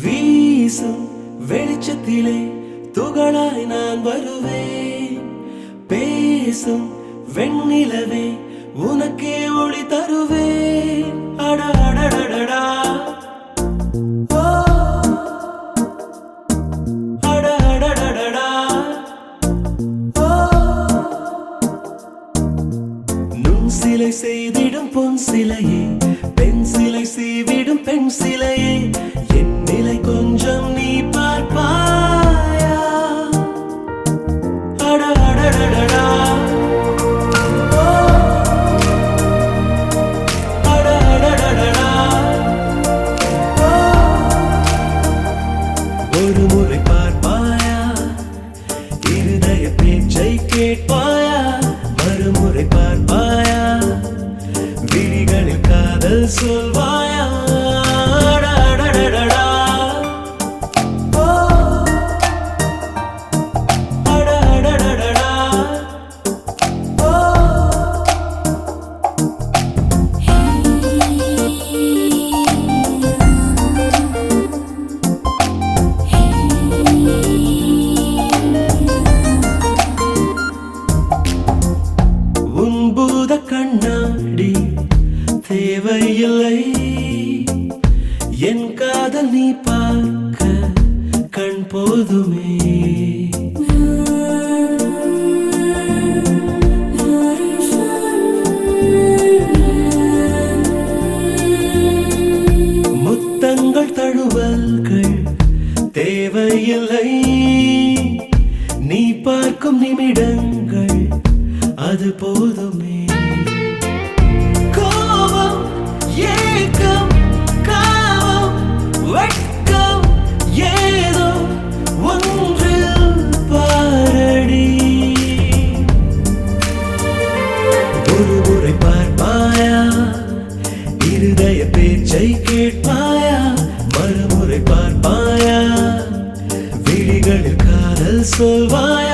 வீசும் வெளிச்சத்திலே துகளாய் நான் வருவேன். பேசும் வெண்ணிலவே உனக்கே ஒளி தருவேன். அட சிலை செய்திடும் பொன் சிலையே பெண் சிலை செய்விடும் பெண் சிலையே ஒரு முறை பார்ப்பாயா? இருதய பேச்சை கேட்பாயா? மறுமுறை பார்ப்பாயா? விழிகளில் காதல் சொல்வா? இல்லை. என் காதல் நீ பார்க்க கண் போதுமே. முத்தங்கள் தழுவல்கள் தேவையில்லை. நீ பார்க்கும் நிமிடங்கள் அது போதுமே. பேச்சை கேட்பாயா மறுமுறை பார்ப்பாயா? விழிகளில் காதல் சொல்வாயா?